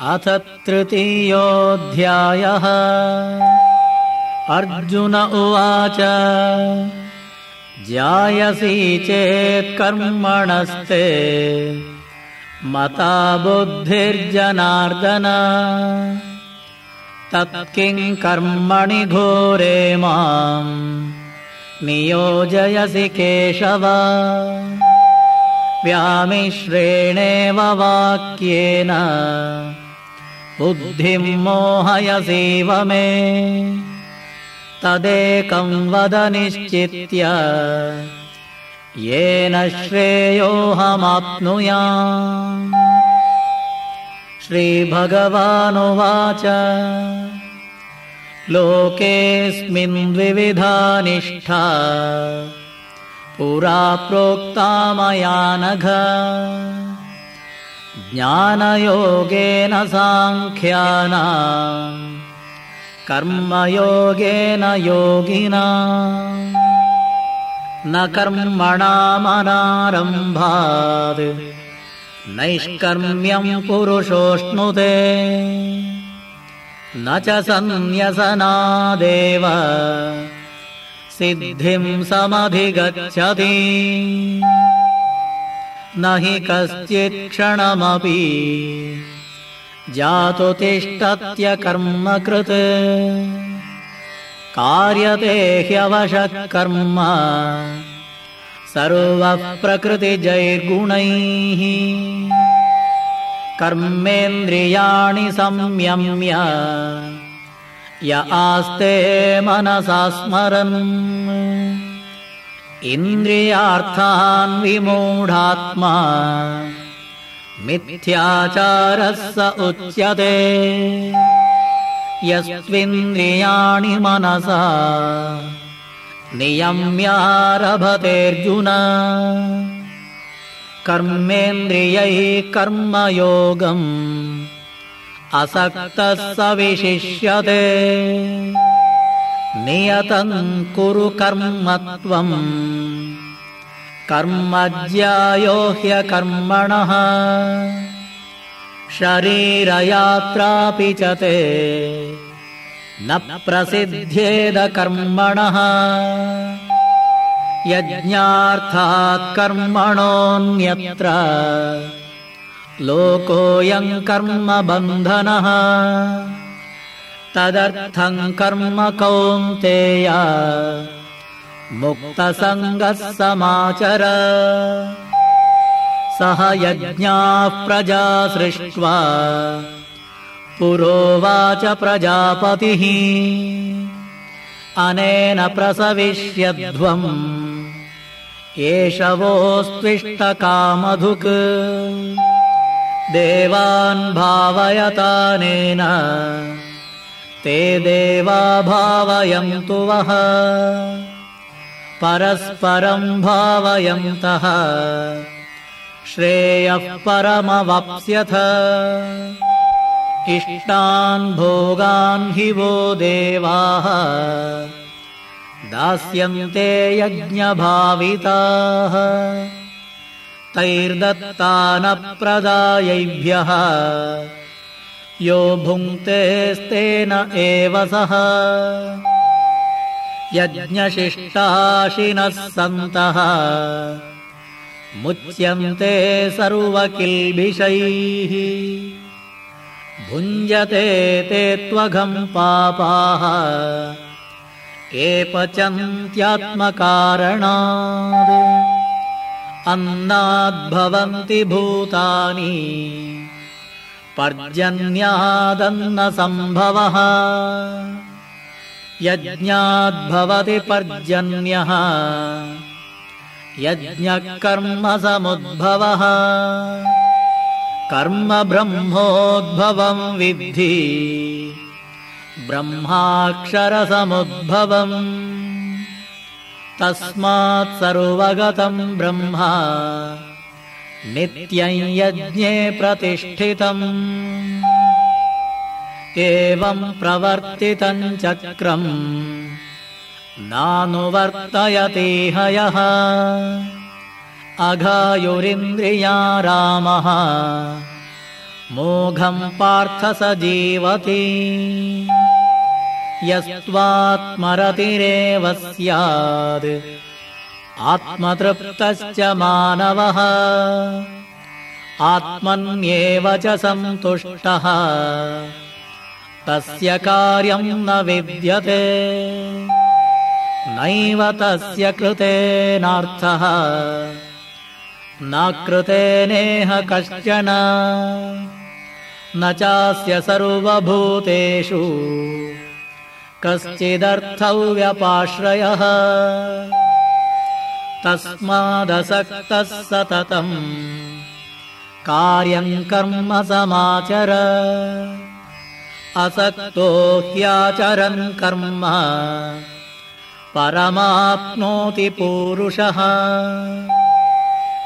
अथ तृतीयोऽध्यायः। अर्जुन उवाच जायसी चेत्कर्मणस्ते मता बुद्धिर्जनार्दन। तत्किम् कर्मणि घोरे माम् नियोजयसि केशव। व्यामिश्रेणेव वाक्येन बुद्धिम् मोहयसीव मे तदेकम् वद निश्चित्य। येन श्रेयोऽहमाप्नुया। श्रीभगवानुवाच। लोकेऽस्मिन् द्विविधा निष्ठा पुरा प्रोक्ता मया नघ ज्ञानयोगेन साङ्ख्याना कर्मयोगेन योगिना न कर्मणामनारम्भात् नैष्कर्म्यम् पुरुषोऽश्नुते न च सन्न्यसनादेव सिद्धिम् समधिगच्छति न हि कश्चित्क्षणमपि जातु तिष्ठत्यकर्मकृत् कार्यते ह्यवशत्कर्म सर्वः प्रकृतिजैर्गुणैः। कर्मेन्द्रियाणि संयम्य। य आस्ते मनसा स्मरन् इन्द्रियार्थान् विमूढात्मा। मिथ्याचारः स उच्यते। यस्त्विन्द्रियाणि मनसा। नियम्यारभतेऽर्जुन। कर्मेन्द्रियैः कर्मयोगम्। असक्तः स विशिष्यते। नियतम् कुरु कर्म त्वम् कर्मज्यायो ह्यकर्मणः शरीरयात्रापि च ते न प्रसिद्ध्येदकर्मणः यज्ञार्थात् कर्मणोऽन्यत्र लोकोऽयम् कर्मबन्धनः तदर्थम् कर्म कौन्तेय। मुक्तसङ्गः समाचर। सह यज्ञाः प्रजा सृष्ट्वा। पुरोवाच प्रजापतिः। अनेन प्रसविष्यध्वम् एष वोऽस्त्विष्टकामधुक् देवान् भावयतानेन ते देवा भावयन्तु वः। परस्परम् भावयन्तः श्रेयः परमवाप्स्यथ। इष्टान् भोगान् हि वो देवाः। दास्यन्ते यज्ञभाविताः। तैर्दत्तानप्रदायैभ्यः यो भुङ्क्तेस्तेन एव सः। यज्ञशिष्टाशिनः सन्तः। मुच्यन्ते सर्वकिल्बिषैः। भुञ्जते ते त्वघम् पापाः। एपचन्त्यात्मकारणात् अन्नाद्भवन्ति भूतानि पर्जन्यादन्नसम्भवः यज्ञाद्भवति पर्जन्यः। यज्ञकर्मसमुद्भवः। कर्म ब्रह्मोद्भवम् विद्धि। ब्रह्माक्षरसमुद्भवम् तस्मात् सर्वगतम् ब्रह्मा नित्यम् यज्ञे प्रतिष्ठितम्। एवम् प्रवर्तितम् चक्रम्। नानुवर्तयति हयः। अघायुरिन्द्रिया रामः। मोघम् पार्थ स जीवति। यस्त्वात्मरतिरेव स्यात् आत्मतृप्तश्च मानवः। आत्मन्येव च सन्तुष्टः तस्य कार्यम् न विद्यते। नैव तस्य कृतेनार्थः। न कृतेनेह कश्चन। न चास्य सर्वभूतेषु। कश्चिदर्थव्यपाश्रयः तस्मादसक्तः सततम् कार्यम् कर्म समाचर। असक्तो ह्याचरन् कर्म। परमाप्नोति पूरुषः।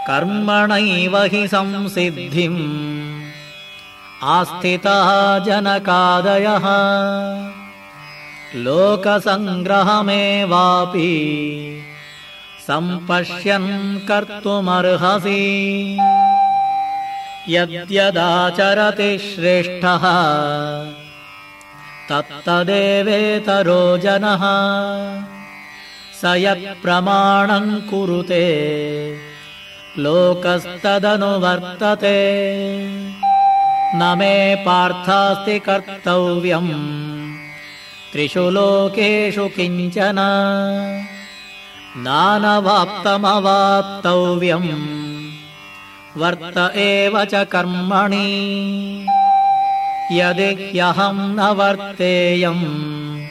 कर्मणैव हि संसिद्धिम्। आस्थितः जनकादयः। लोकसङ्ग्रहमेवापि सम्पश्यन् कर्तुमर्हसि। यद्यदाचरति श्रेष्ठः तत्तदेवेतरो जनः। स यत्प्रमाणम् कुरुते लोकस्तदनुवर्तते। न मे पार्थास्ति कर्तव्यम् त्रिषु लोकेषु किञ्चन नानवाप्तमवाप्तव्यम्। वर्त एव च कर्मणि। यदि ह्यहम् न वर्तेयम्।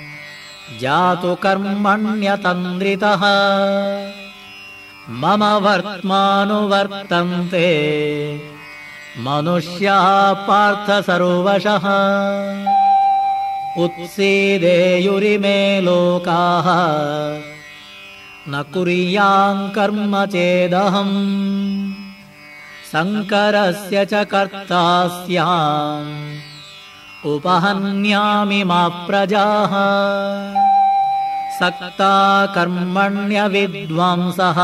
जातु कर्मण्यतन्द्रितः। मम वर्त्मानुवर्तन्ते। मनुष्याः पार्थ सर्वशः। उत्सीदेयुरिमे लोकाः न कुर्याम् कर्म चेदहम्। शङ्करस्य च कर्ता स्याम् उपहन्यामि मा प्रजाः। सक्ता कर्मण्यविद्वांसः।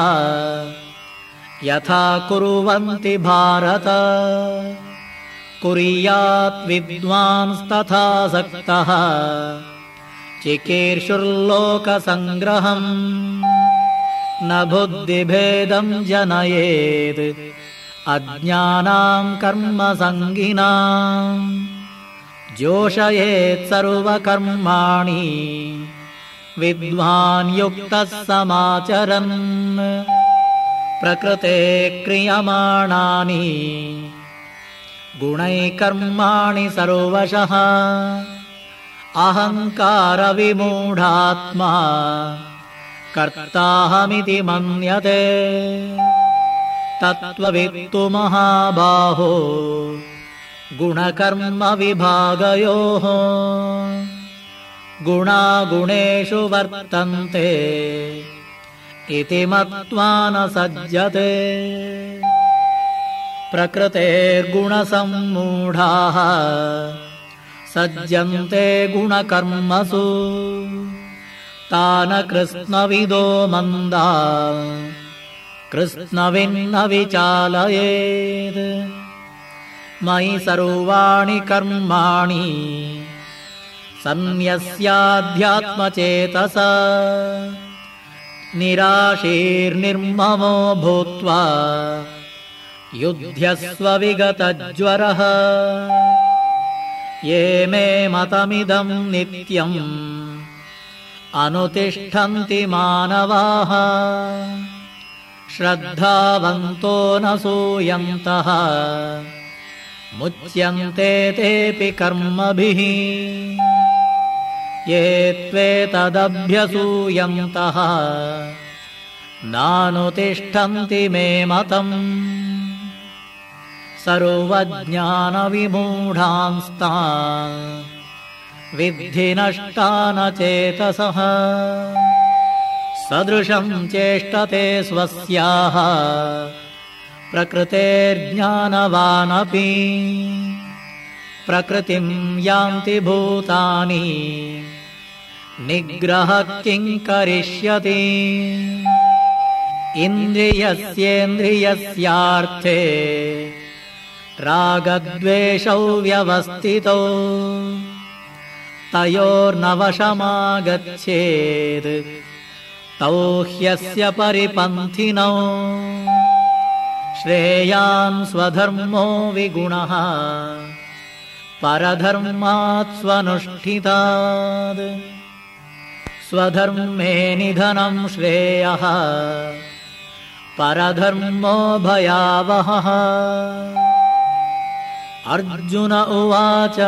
यथा कुर्वन्ति भारत। कुर्यात् विद्वांस्तथा सक्तः। चिकीर्षुर्लोकसङ्ग्रहम् न बुद्धिभेदम् जनयेत्। अज्ञानाम् कर्मसङ्गिनाम् जोषयेत् सर्वकर्माणि। विद्वान् युक्तः समाचरन्। प्रकृते क्रियमाणानि। गुणैकर्माणि सर्वशः। अहङ्कारविमूढात्मा कर्ताहमिति मन्यते। तत्त्ववित्तु महाबाहो गुणकर्मविभागयोः। गुणागुणेषु वर्तन्ते इति मत्वा न सज्जते। प्रकृतेर्गुणसम्मूढाः सज्जन्ते गुणकर्मसु तान कृत्स्नविदो मन्दा। कृत्स्नविन्न विचालयेत् मयि सर्वाणि कर्माणि। सन्न्यस्याध्यात्मचेतसा। निराशीर्निर्ममो भूत्वा युध्यस्वविगतज्वरः ये मे मतमिदम् नित्यम् अनुतिष्ठन्ति मानवाः। श्रद्धावन्तो न सूयन्तः। मुच्यन्ते तेऽपि कर्मभिः। ये त्वेतदभ्यसूयन्तः नानुतिष्ठन्ति मे मतम्। सर्वज्ञानविमूढांस्ता विद्धि नष्टानचेतसः सदृशम् चेष्टते स्वस्याः। प्रकृतेर्ज्ञानवानपि। प्रकृतिम् यान्ति भूतानि। निग्रह किम् करिष्यति? इन्द्रियस्येन्द्रियस्यार्थे रागद्वेषौ व्यवस्थितौ तयोर्नवशमागच्छेत्। तौ ह्यस्य परिपन्थिनौ। श्रेयान् स्वधर्मो विगुणः। परधर्मात् स्वनुष्ठितात्। स्वधर्मे निधनम् श्रेयः। परधर्मो भयावहः। अर्जुन उवाच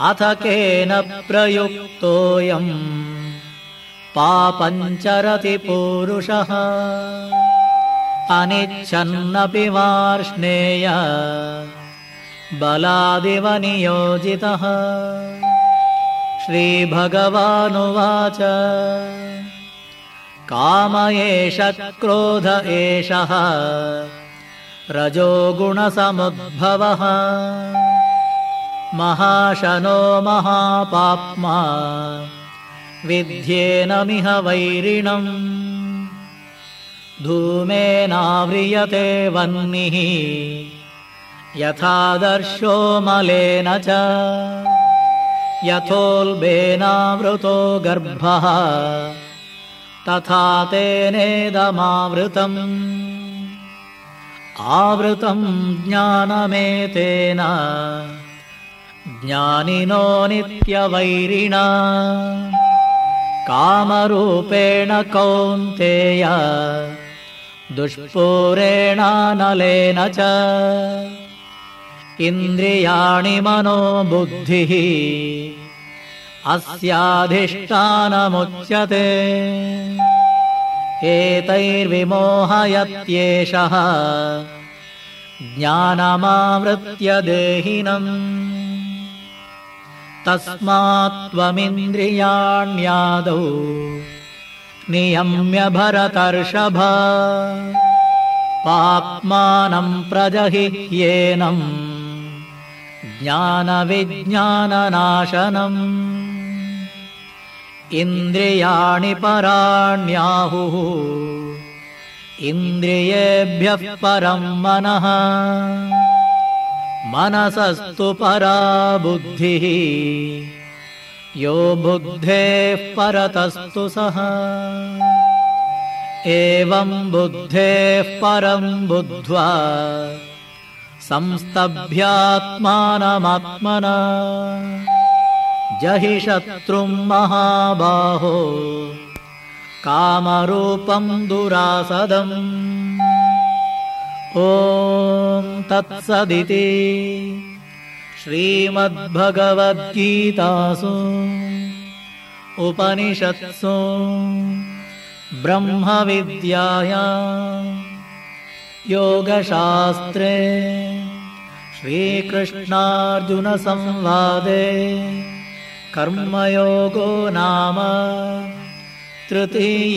अथ केन प्रयुक्तोऽयम् पापञ्चरति पूरुषः। अनिच्छन्नपि वार्ष्णेय। बलादिव नियोजितः। श्रीभगवानुवाच। काम एष क्रोध एषः। रजोगुणसमुद्भवः महाशनो महापाप्मा विध्येनमिह वैरिणम्। धूमेनाव्रियते वह्निः यथादर्शो मलेन च। यथोल्बेनावृतो गर्भः तथा तेनेदमावृतम्। आवृतम् ज्ञानमेतेन ज्ञानिनो नित्यवैरिणा। कामरूपेण कौन्तेय दुष्पूरेणानलेन च। इन्द्रियाणि मनो बुद्धिः अस्याधिष्ठानमुच्यते। एतैर्विमोहयत्येषः ज्ञानमावृत्य देहिनम् तस्मात्त्वमिन्द्रियाण्यादौ नियम्य भरतर्षभ। पाप्मानम् प्रजहिह्येनम् ज्ञानविज्ञाननाशनम्। इन्द्रियाणि पराण्याहुः। इन्द्रियेभ्यः परम् मनः मनसस्तु परा बुद्धिः यो बुद्धेः परतस्तु सः। एवम् बुद्धेः परम् बुद्ध्वा संस्तभ्यात्मानमात्मना। जहि शत्रुम् महाबाहो कामरूपम् दुरासदम् ॐ तत्सदिति श्रीमद्भगवद्गीतासु उपनिषत्सु ब्रह्मविद्याया योगशास्त्रे श्रीकृष्णार्जुनसंवादे कर्मयोगो नाम तृतीयोऽध्यायः